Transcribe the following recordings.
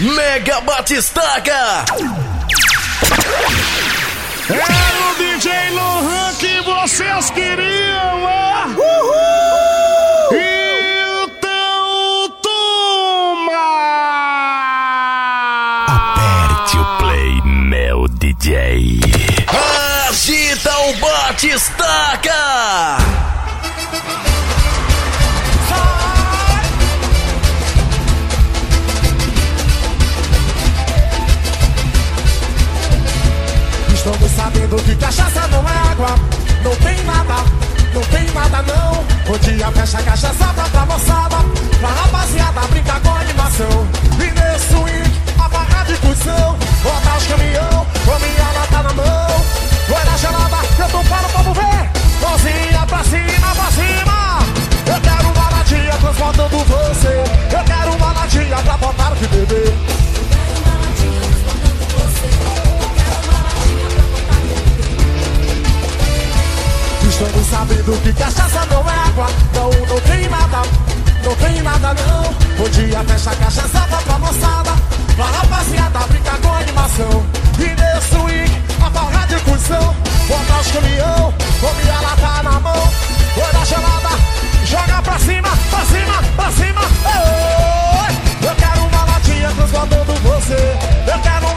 Mega Batistaca! Era o DJ Lohan que vocês queriam, ó! Uhul! Sabendo que cachaça não é água, não tem nada, não tem nada não. O dia fecha cachaça pra moçada, pra rapaziada brincar com animação. E nesse swing, a barra de cuzão, botar os caminhão, com minha lata na mão. Olha gelada, eu tô para o povo ver, mãozinha pra cima, pra cima. Eu quero uma latinha transportando você, eu quero uma latinha pra botar o que beber. Estamos sabendo que cachaça não é água. Não, não tem nada, não tem nada não. Um dia fecha a cachaça pra moçada. Pra rapaziada brincar com animação. E nesse swing, a barra de cuzão Botar os caminhão, com minha lata na mão. Olha gelada, joga pra cima, pra cima, pra cima! Eu quero uma latinha transbordando você. Eu quero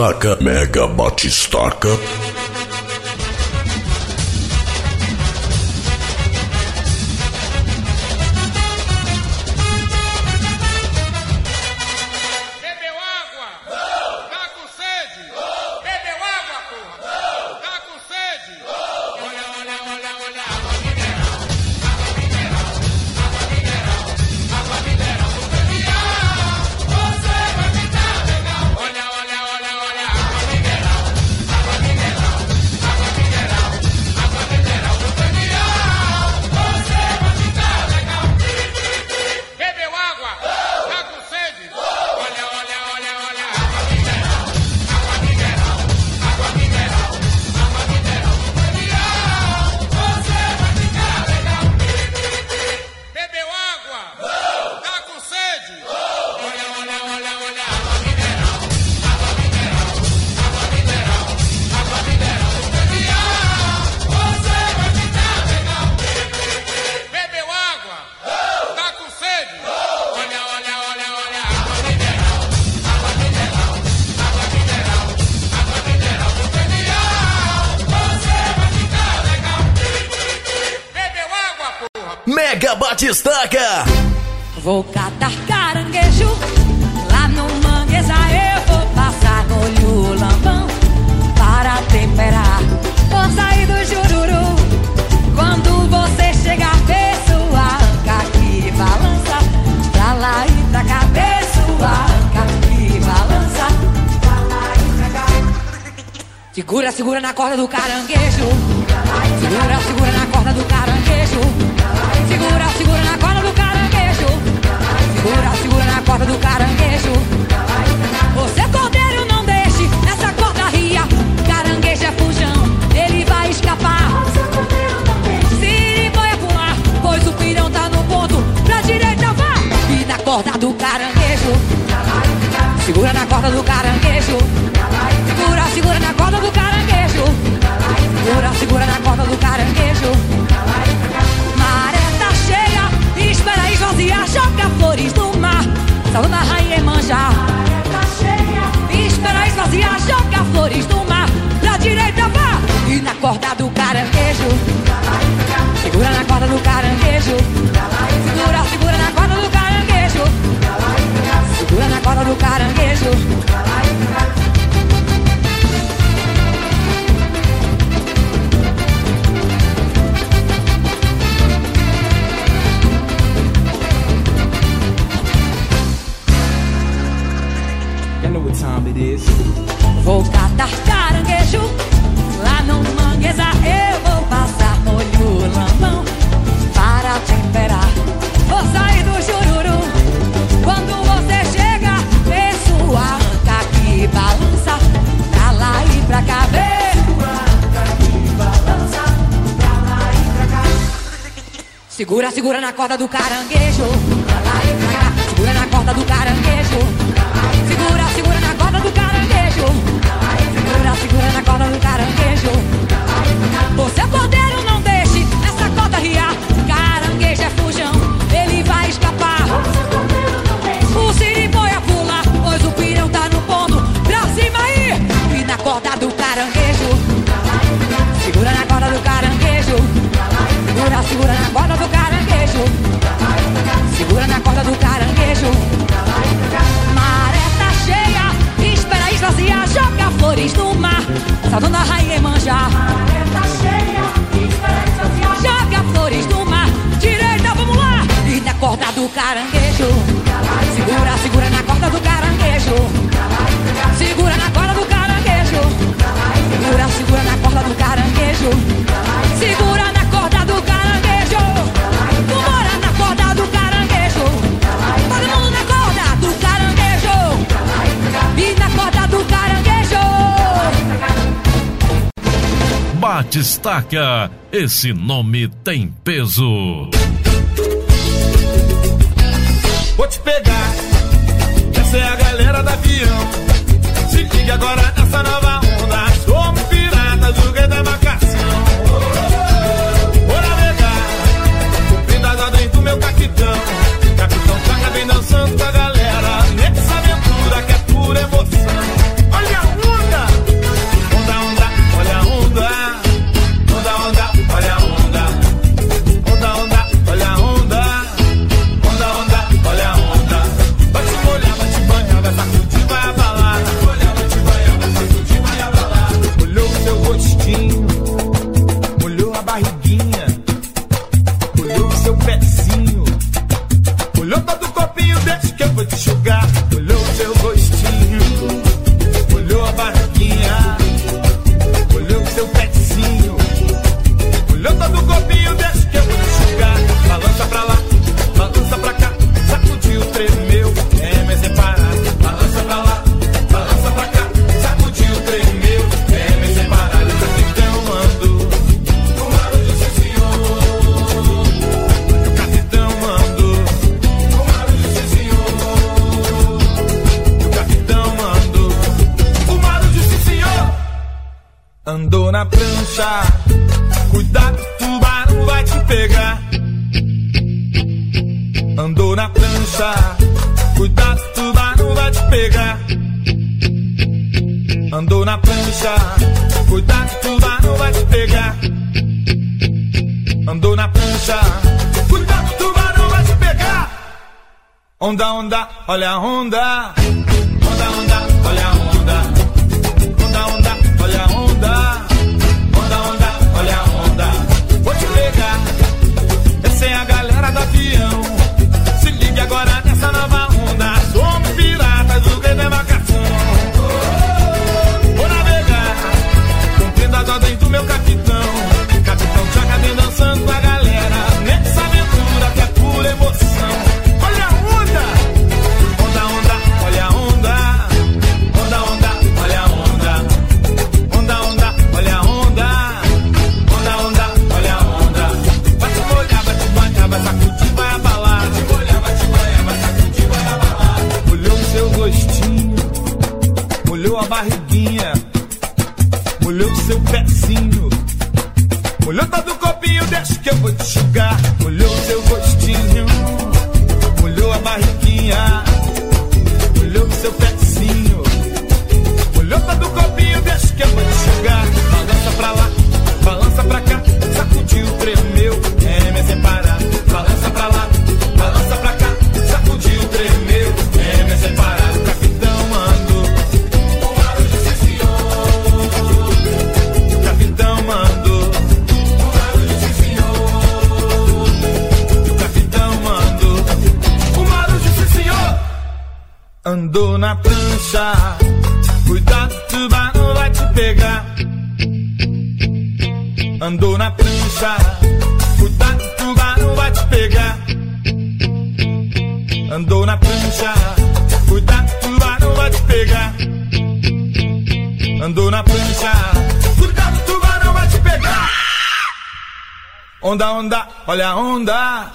Batistaca, Mega Batistaca. Segura na corda do caranguejo. Segura, segura na corda do caranguejo. Segura, segura na corda do caranguejo. Maré tá cheia, espera esvaziar, joga flores no mar. Saúde na rainha e manja. Maré tá cheia, espera esvaziar, joga flores no mar. Pra direita vá e na corda do caranguejo. Segura na corda do caranguejo. Agora do caranguejo. Segura, segura na corda do caranguejo. Segura na corda do caranguejo. Segura, segura na corda do caranguejo. Segura, segura na corda do caranguejo. Você é poder Essa dona rainha é manja. Joga flores do mar. Direita, vamos lá. E na corda do caranguejo. Segura, segura na corda do caranguejo. Segura na corda do caranguejo. Segura, segura na corda do caranguejo. Segura. destaca esse nome tem peso. Vou te pegar, essa é a galera da avião. Se liga agora nessa nova olha a onda. onda, olha a onda.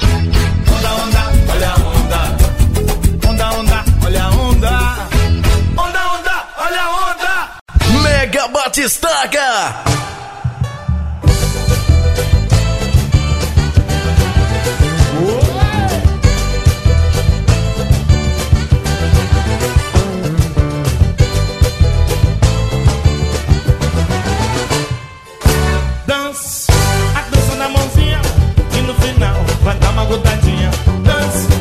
Onda, onda, olha a onda. Onda, onda, olha a onda. Onda, onda, olha a onda. Mega Batistaca. magodadinha, dance.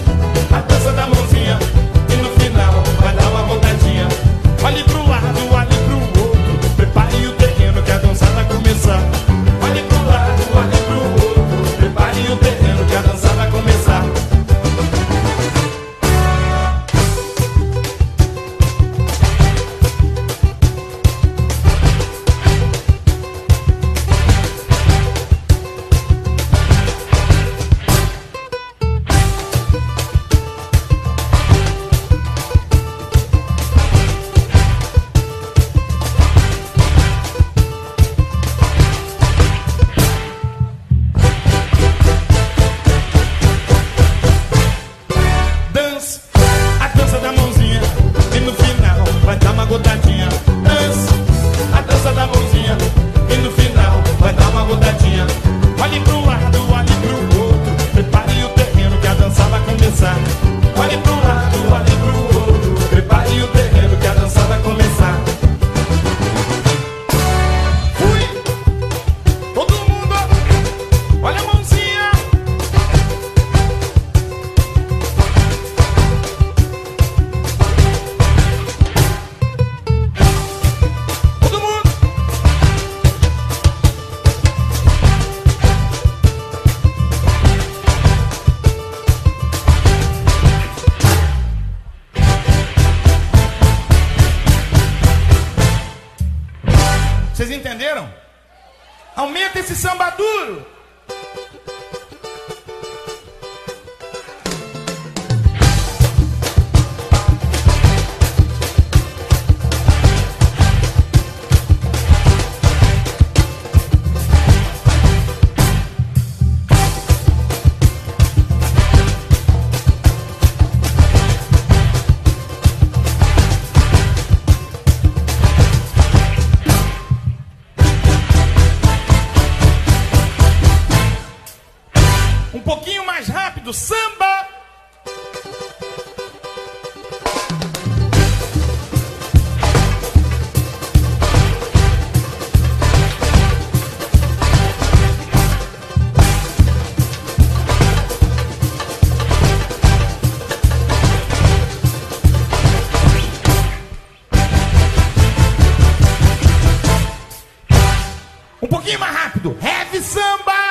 pouquinho mais rápido. Heavy samba!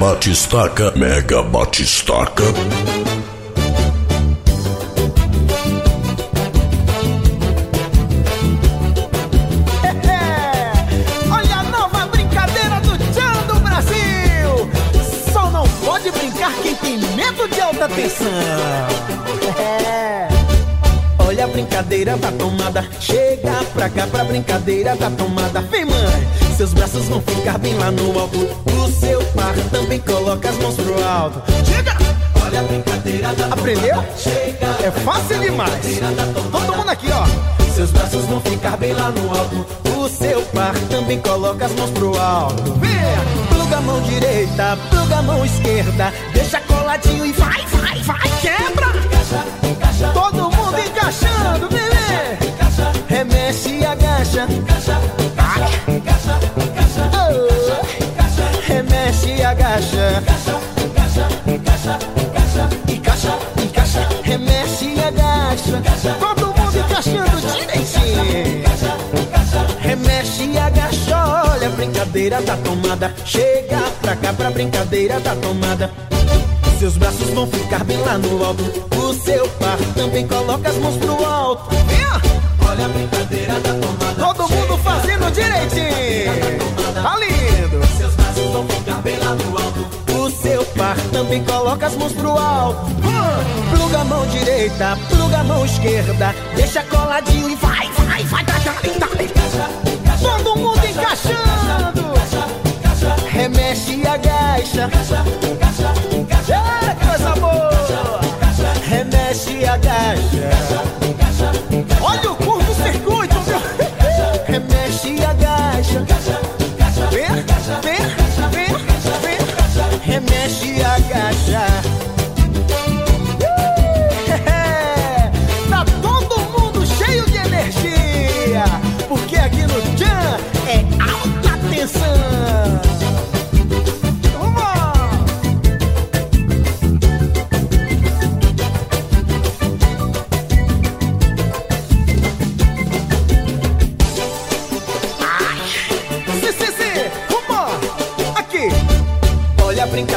Batistaca, Mega Batistaca. É, olha a brincadeira da tomada, chega pra cá pra brincadeira da tomada. Vem mãe, seus braços vão ficar bem lá no alto. Alto. Chega! Olha a brincadeira da Aprendeu? Chega. É fácil demais. Todo mundo aqui, ó. Seus braços vão ficar bem lá no alto. O seu par também coloca as mãos pro alto. Vem! Pluga a mão direita, pluga a mão esquerda. Deixa coladinho e vai, vai, vai, quebra! Todo mundo encaixando, bebê! Remexe e agacha. Brincadeira da tomada. Chega pra cá pra brincadeira da tomada. Seus braços vão ficar bem lá no alto. O seu par também coloca as mãos pro alto. Olha a brincadeira da tomada. Todo mundo fazendo direitinho. Tá lindo. Seus braços vão ficar bem lá no alto. O seu par também coloca as mãos pro alto. Hum. Pluga a mão direita, pluga a mão esquerda. Deixa coladinho e vai, vai, vai, tá, tá, tá. Remexe e agacha. É, coisa boa. Remexe e agacha.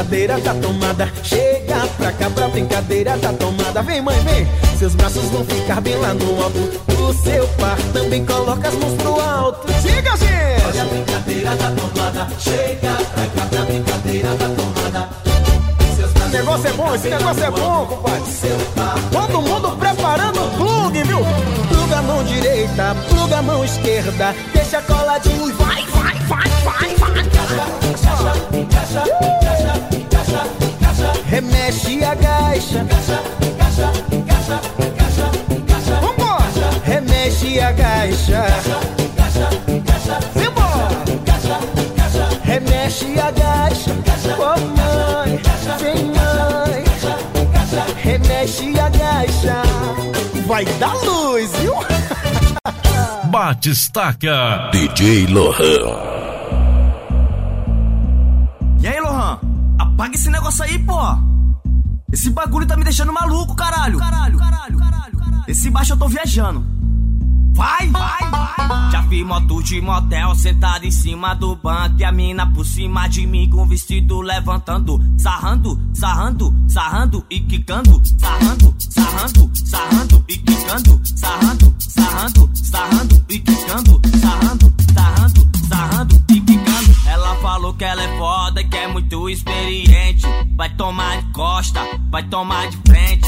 Brincadeira da tomada. Chega pra cá pra brincadeira da tomada. Vem, mãe, vem. Seus braços vão ficar bem lá no alto. O seu par também coloca as mãos pro alto. Diga, gente! Olha a brincadeira da tomada. Chega pra cá pra brincadeira da tomada. Esse negócio é bom, esse negócio é bom, compadre. Todo mundo preparando o plug, viu? Pluga a mão direita, pluga a mão esquerda. Deixa coladinho e vai, vai, vai, vai, vai. Remexe e agacha. Vambora! Remexe e agacha. Vambora! Remexe e agacha. Oh, mãe, vem, mãe. Remexe e agacha. Vai dar luz, viu? Batistaca. DJ Lohan. E aí, Lohan? Apaga esse negócio aí, pô! Esse bagulho tá me deixando maluco, caralho! Caralho, caralho, caralho, caralho. Esse baixo eu tô viajando. Vai, vai, vai! Já vi moto de motel sentado em cima do banco e a mina por cima de mim com vestido levantando, sarrando, sarrando, sarrando e quicando, sarrando, sarrando, sarrando e quicando, sarrando, sarrando, sarrando e quicando, sarrando, sarrando, sarrando e quicando. Ela falou que ela é foda que é muito experiente. Vai tomar de costa, vai tomar de frente,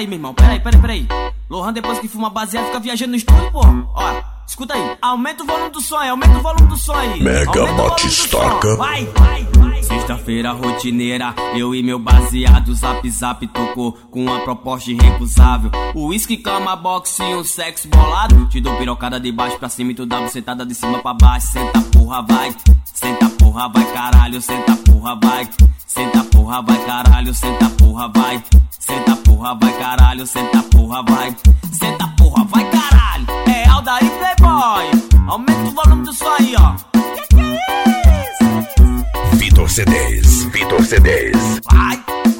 aí, meu irmão. Pera aí, pera aí, pera aí. Lohan, depois que fuma baseado, fica viajando no estúdio, pô. Ó, escuta aí. Aumenta o volume do som aí, aumenta o volume do som aí. Mega Batistaca. Vai, vai, vai. Sexta-feira rotineira, eu e meu baseado Zap Zap tocou com uma proposta irrecusável Whisky, cama, boxe e um sexo bolado Te dou pirocada de baixo pra cima e tu dá sentada de cima pra baixo Senta porra vai, senta porra vai caralho, senta porra vai Senta porra vai caralho, senta porra vai Senta porra vai caralho, senta porra vai Senta porra vai caralho, é Aldair Playboy Aumenta o volume do som aí ó Vitor CDs. Vitor CDs. Vai, vai, vai.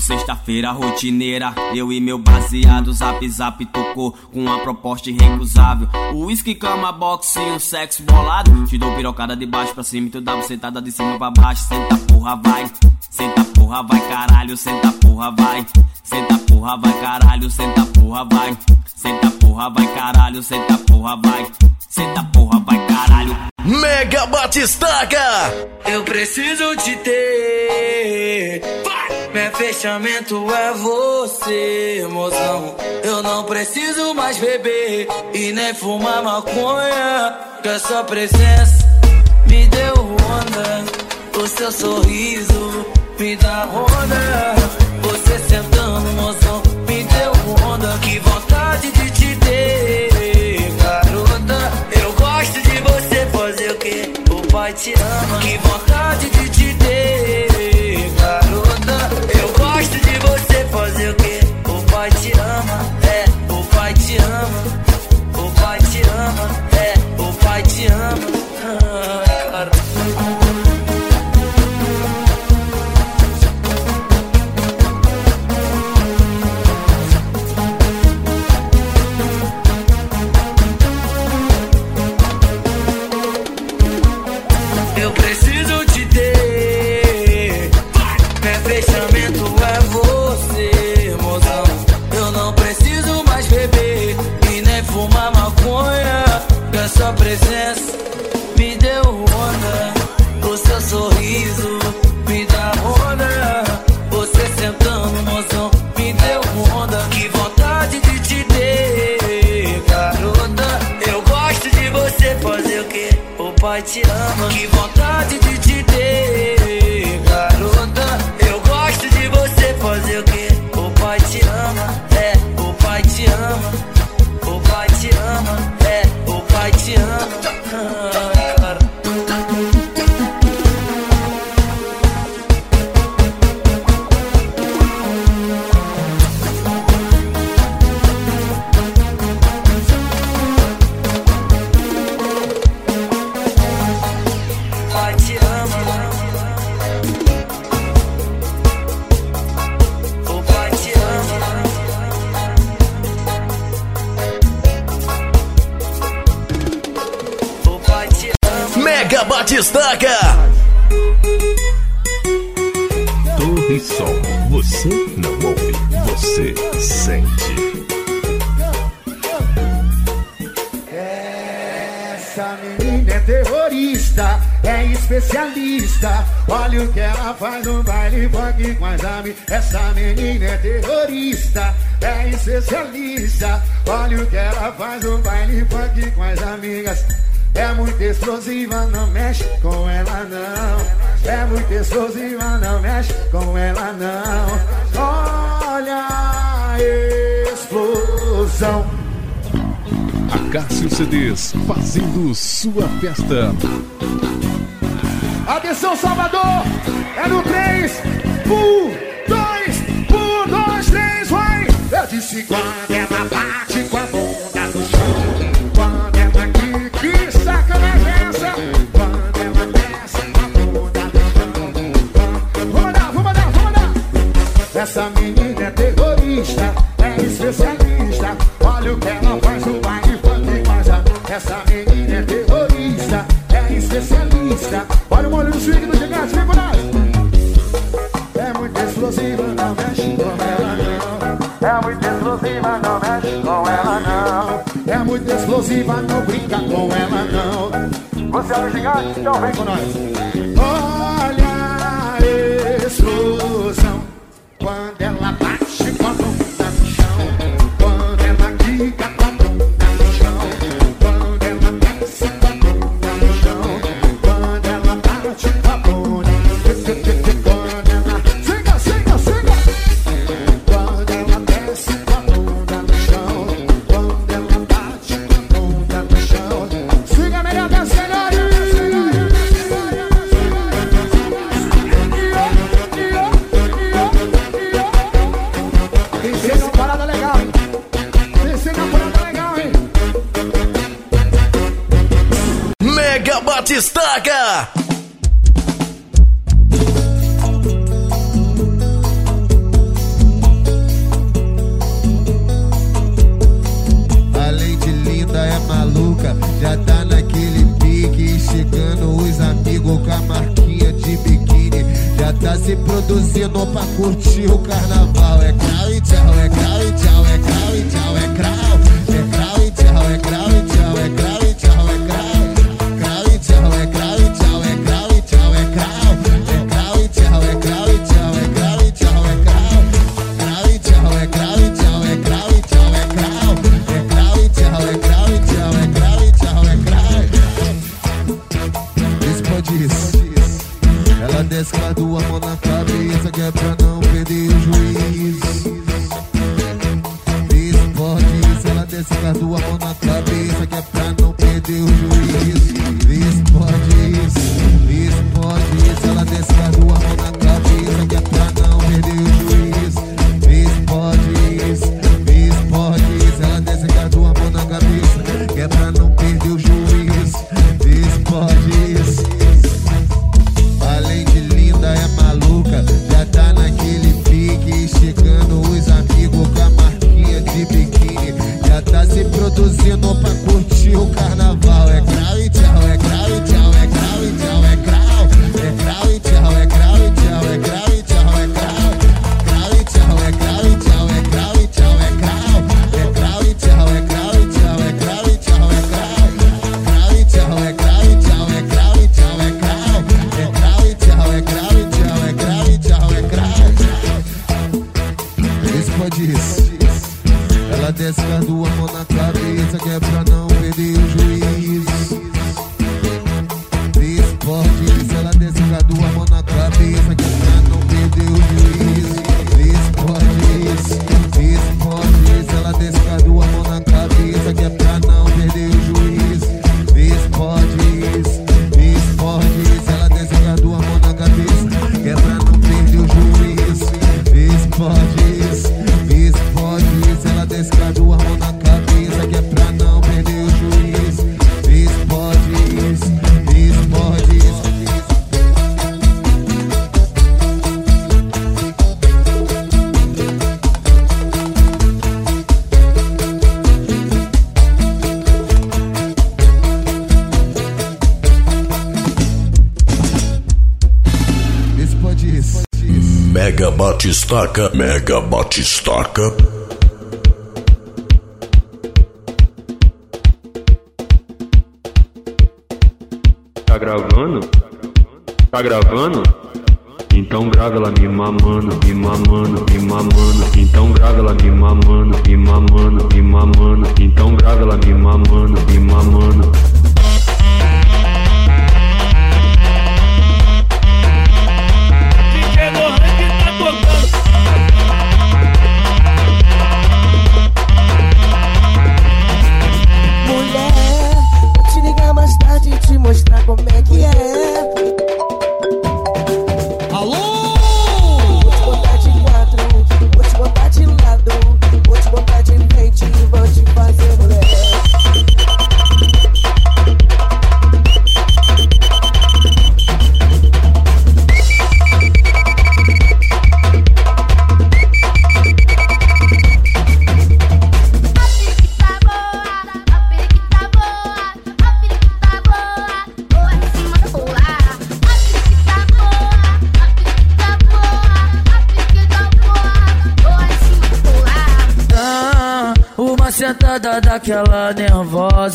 Sexta-feira rotineira, eu e meu baseado Zap Zap tocou com uma proposta irrecusável. Whisky, cama, boxe e um sexo bolado. Te dou pirocada de baixo pra cima e tu dá sentada de cima pra baixo. Senta porra vai, senta porra vai caralho, senta porra vai. Senta porra vai caralho, senta porra vai. Senta porra vai caralho, senta porra vai. Senta porra vai caralho. Mega Batistaca. Eu preciso te ter. Meu fechamento é você, mozão. Eu não preciso mais beber e nem fumar maconha. Que a sua presença me deu onda. O seu sorriso me dá onda. Você sentando, mozão, me deu onda. Que vontade de te ter, garota. Eu gosto de você fazer o que? O pai te ama. Que vontade de te O pai te explosão. Acácio CDs, fazendo sua festa. Atenção, Salvador! É no 3, 1, 2, 1, 2, 3, vai! Eu disse quando ela bate com a Essa menina é terrorista, é especialista. Olha o molho do swing do gigante, vem com nós. É muito explosiva, não mexe com ela não. É muito explosiva, não mexe com ela não. É muito explosiva, não brinca com ela não. Você é o gigante, então vem com nós. Olha destaca. Batistaca, Mega Batistaca. Tá gravando? Tá gravando? Então grava ela me mamando, me mamando, me mamando. Então grava ela me mamando, me mamando, me mamando. Então grava ela me mamando, me mamando. te mostrar como é que é.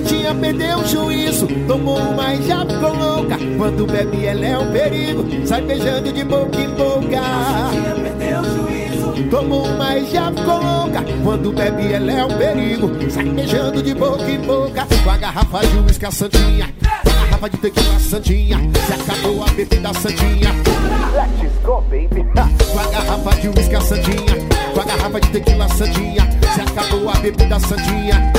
Santinha perdeu o juízo, tomou uma e já ficou louca. Quando bebe, ela é um perigo, sai beijando de boca em boca. A santinha perdeu o juízo, tomou uma e já ficou louca. Quando bebe, ela é um perigo, sai beijando de boca em boca. Com a garrafa de uísque, a santinha. Com a garrafa de tequila, a santinha. Se acabou a bebida, a santinha. Let's go, baby. Com a garrafa de uísque, a santinha. Com a garrafa de tequila, a santinha. Se acabou a bebida, a santinha.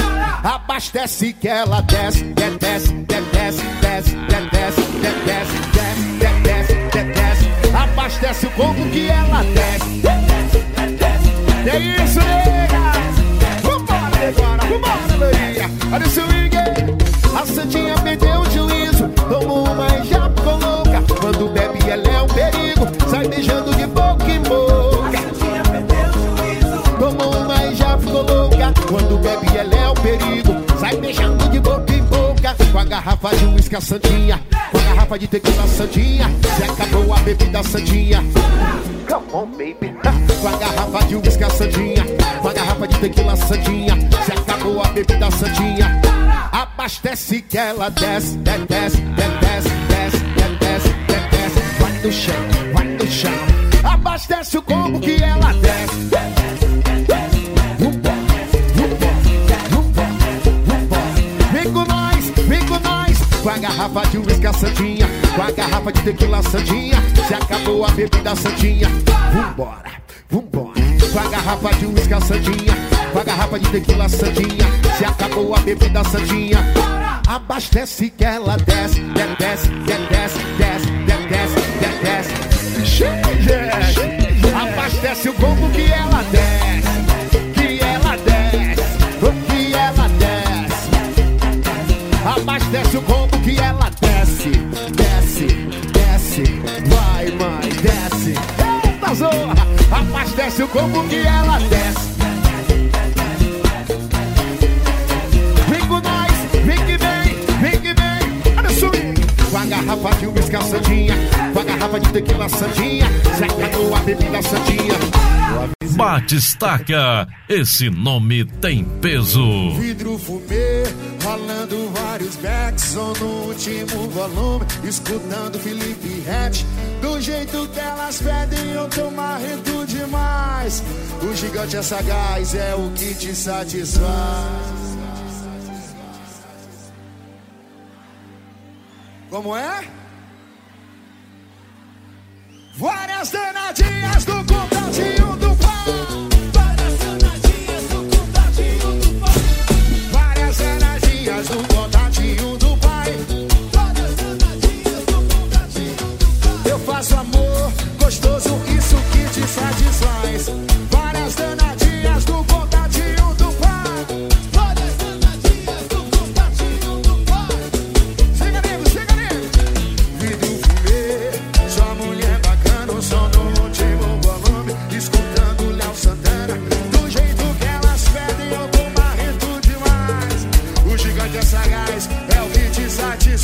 Abastece que ela desce, desce, desce, desce, desce, desce, desce, desce, desce, desce. Abastece o combo que ela desce. Que isso, nega? Vambora, agora, vambora, loirinha. Olha o swing. A santinha perdeu o juízo. Tomou uma e já ficou louca. Quando bebe, ela é um Com a garrafa de uísque, a santinha. Com a garrafa de tequila, santinha. Se acabou a bebida, santinha. Come on, baby. Com a garrafa de uísque, a santinha. Com a garrafa de tequila, santinha. Se acabou a bebida, santinha. Abastece que ela desce, desce, desce, desce, desce, desce, desce. Vai no chão, vai no chão. Abastece o combo que ela desce. Com a garrafa de uísque, santinha. Com a garrafa de tequila, santinha. Se acabou a bebida, santinha. Vambora, vambora. Com a garrafa de uísque, santinha. Com a garrafa de tequila, santinha. Se acabou a bebida, santinha. Abastece que ela desce, desce, desce, desce, desce, desce, desce, desce. Abastece o combo que ela desce, o combo que ela desce. Garrafa de uísque, a santinha. Com a garrafa de tequila, santinha. Se acabou a bebida, santinha. Batistaca, esse nome tem peso. Vidro fumê, rolando vários backs, som no último volume, escutando Felipe Rett. Do jeito que elas pedem, eu tô marrento demais. O gigante é sagaz, é o que te satisfaz. Como é? Várias danadinhas do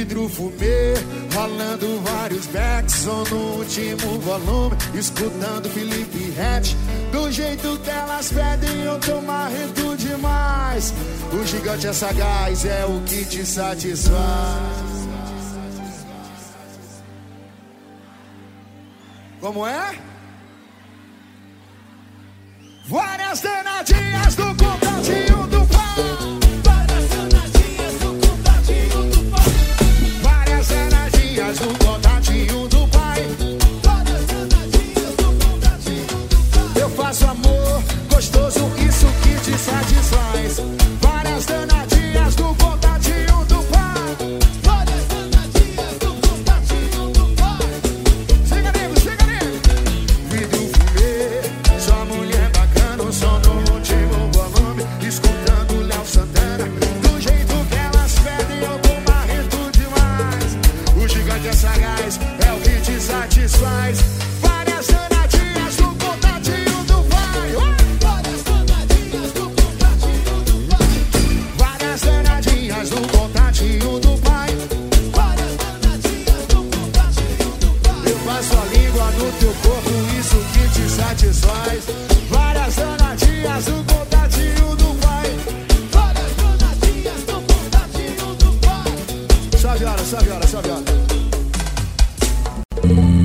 Vidro fumê, rolando vários backs, som no último volume, escutando Felipe Rett. Do jeito que elas pedem, eu tô marrento demais. O gigante é sagaz, é o que te satisfaz. Como é? Várias danadinhas do contatinho satisfaz várias danadinhas do contadinho do pai. Várias danadinhas do contadinho do pai. Siga nego, siga nego. Vidro fumê, só mulher bacana, só no último volume, escutando Léo Santana. Do jeito que elas pedem, eu tô marrento demais. O gigante é sagaz, é o que te satisfaz.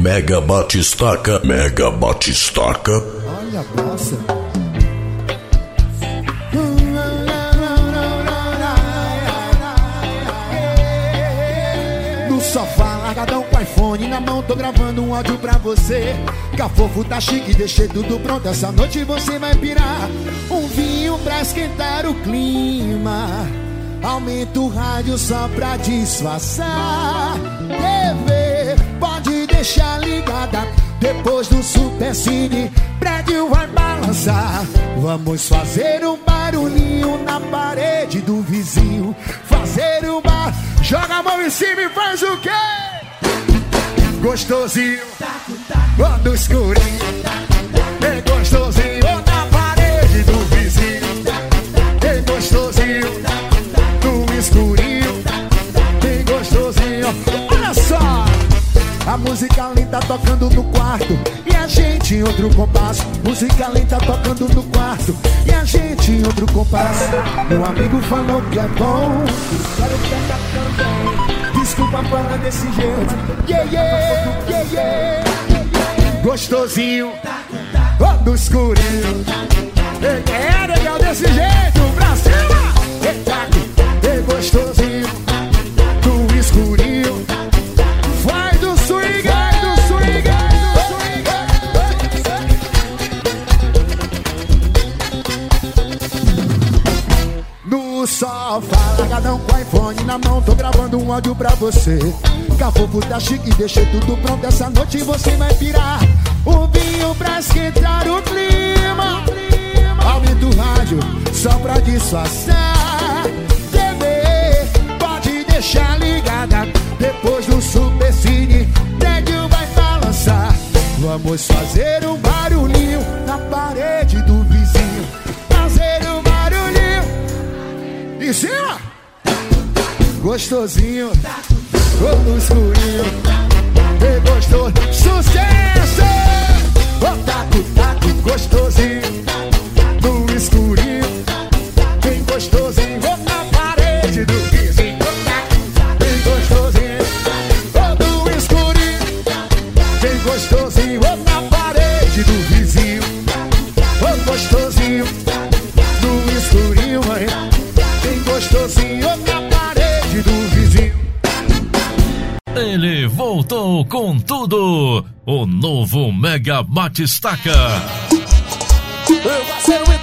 Mega Batistaca, Mega Batistaca. Olha a praça. No sofá, largadão com iPhone na mão, tô gravando um áudio pra você. Cafofo tá chique, deixei tudo pronto. Essa noite você vai pirar. Um vinho pra esquentar o clima. Aumenta o rádio só pra disfarçar. TV, pode deixar ligada. Depois do Super Cine, prédio vai balançar. Vamos fazer um barulhinho na parede do vizinho. Fazer um bar. Joga a mão em cima e faz o quê? Gostosinho. Quando escurinho. É gostosinho música lenta tocando no quarto. E a gente em outro compasso. Música lenta tocando no quarto. E a gente em outro compasso. Meu amigo falou que é bom. Desculpa falar desse jeito. Yeah, yeah, yeah, yeah. Gostosinho. Todo escurinho. É, legal desse jeito. Pra cima. É gostosinho. Do escurinho iPhone na mão, tô gravando um áudio pra você. Cafofo tá chique, deixei tudo pronto. Essa noite você vai pirar. O vinho pra esquentar o clima. Aumenta o rádio só pra disfarçar. TV, pode deixar ligada. Depois do Super Cine, prédio vai balançar. Vamos fazer um barulhinho na parede do vizinho. Fazer um barulhinho. Em cima! Gostosinho, todo escurinho. E gostou, sucesso! Ô, taco, taco, gostosinho. Com tudo. O novo Mega Batistaca. Eu passei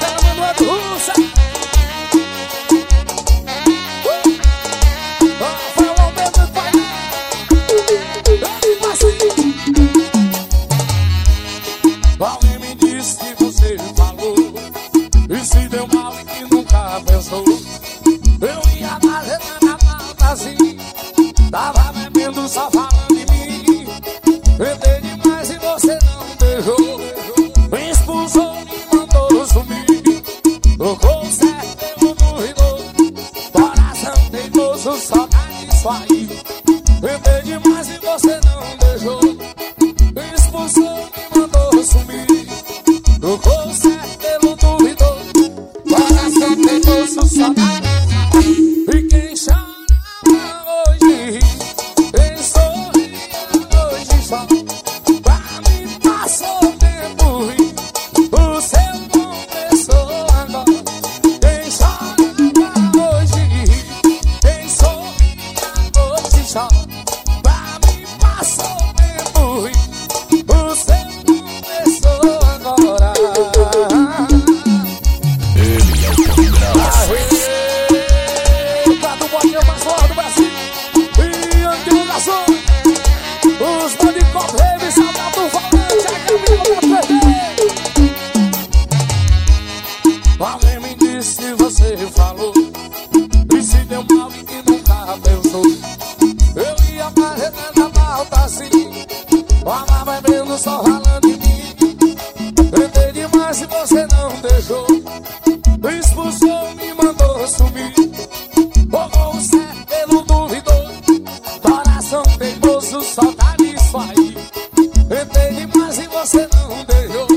não deixou.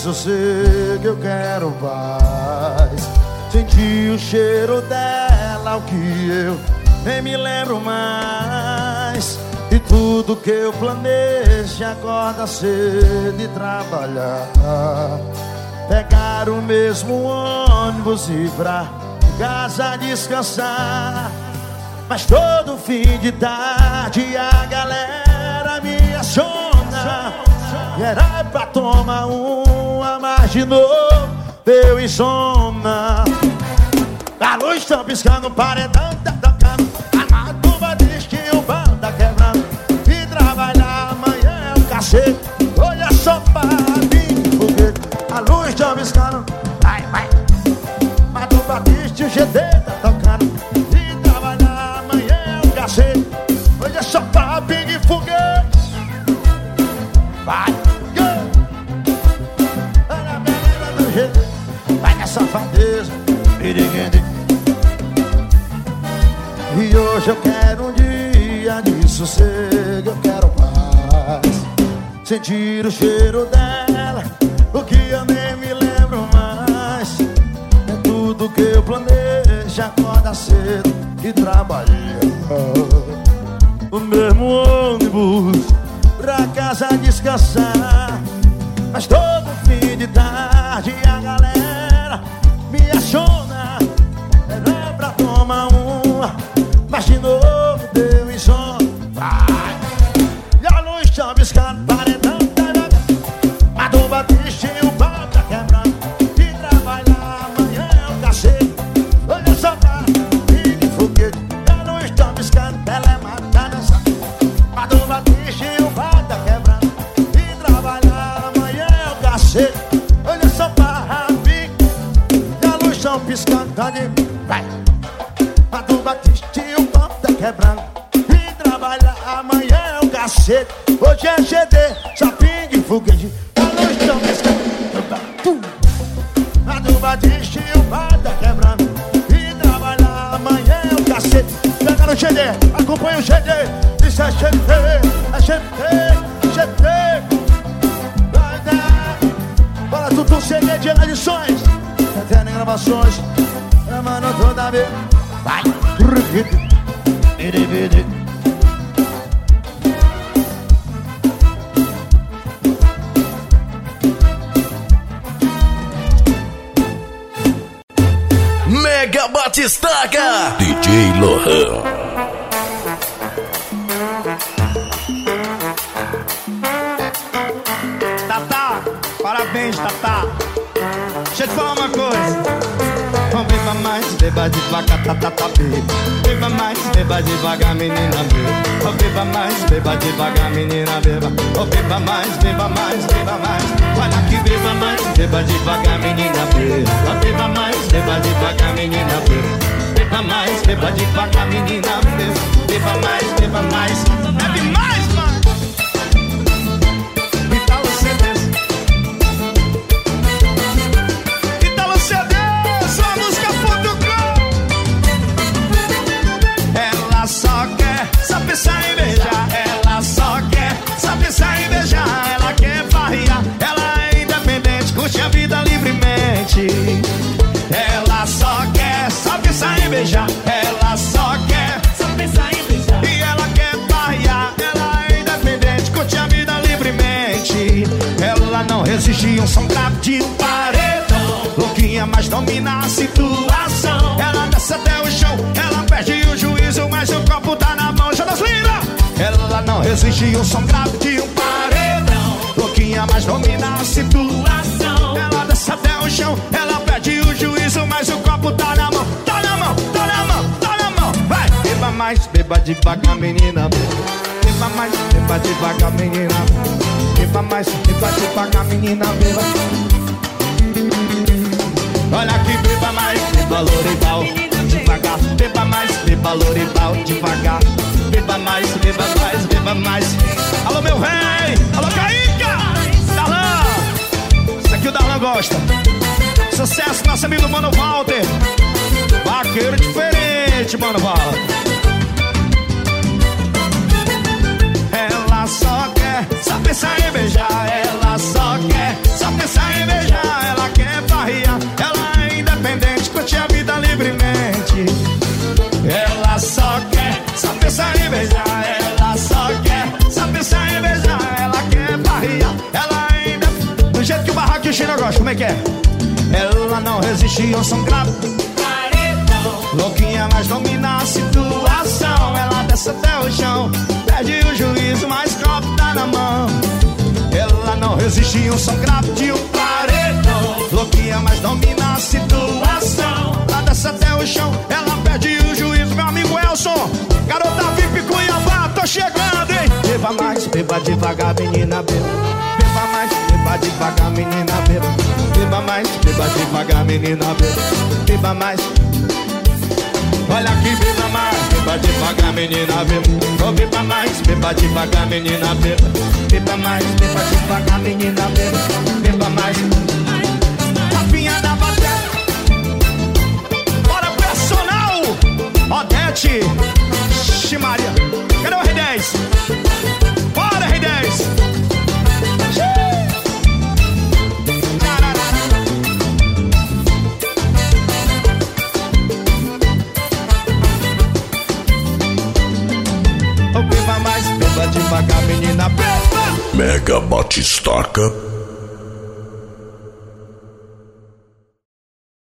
Sossego, eu quero paz. Sentir o cheiro dela, o que eu nem me lembro mais. E tudo que eu planejo, acorda cedo e trabalhar. Pegar o mesmo ônibus e pra casa descansar. Mas todo fim de tarde a galera me aciona E era pra tomar uma, mas de novo deu insônia A luz tá piscando, paredão tá tocando. A matuba diz que o bando tá quebrando. E trabalhar amanhã é um cacete. Olha só pra mim, a luz tá piscando. Vai, vai. Matuba diz que o GD E hoje eu quero um dia de sossego Eu quero paz. Sentir o cheiro dela O que eu nem me lembro mais. É tudo que eu planejo Acorda cedo e trabalha. O mesmo ônibus Pra casa descansar. Mas todo fim de tarde A galera tá, beba. Mais, beba devagar, menina, beba. Oh, beba mais, beba devagar, menina, beba. Oh, beba mais, beba mais, beba mais. Olha que beba mais, beba devagar, menina, beba. Beba mais, beba devagar, menina, beba. Beba mais, beba devagar, menina, beba. Beba mais, beba mais. Resiste um som grave de um paredão. Louquinha, mas domina a situação. Ela desce até o chão, ela perde o juízo, mas o copo tá na mão. Tá na mão, tá na mão, tá na mão. Vai! Beba mais, beba devagar, menina. Beba mais, beba devagar, menina. Beba mais, beba devagar, menina. Beba. Olha aqui, beba mais, beba Lorival Devagar, beba mais, beba Lorival Devagar, beba mais, beba mais, beba mais. Alô, meu rei, alô, Caíca Darlan, isso aqui o Darlan gosta. Sucesso, nosso amigo Mano Walter. Vaqueiro diferente, Mano Walter. Ela só quer, só pensar em beijar Ela só quer, Ela não resiste ao som grave Louquinha, mas domina a situação. Ela desce até o chão, perde o juízo, mas copo tá na mão. Ela não resiste um som grave de um paredão. Louquinha, mas domina a situação. Ela desce até o chão, ela perde o juízo, meu amigo Elson. Garota VIP Cuiabá, tô chegando, hein? Beba mais, beba devagar, menina, beba. Beba devagar, menina, beba. Beba mais, beba devagar, menina, beba. Beba mais. Olha aqui, beba mais, beba devagar, menina, beba. Oh, beba mais, beba devagar, menina, beba. Beba mais, beba devagar, menina, beba. Beba mais. Tapinha da bateria. Bora, personal! Odete, Ximaria. Cadê o R10? Bora, R10. Devagar, menina, beba. Mega Batistaca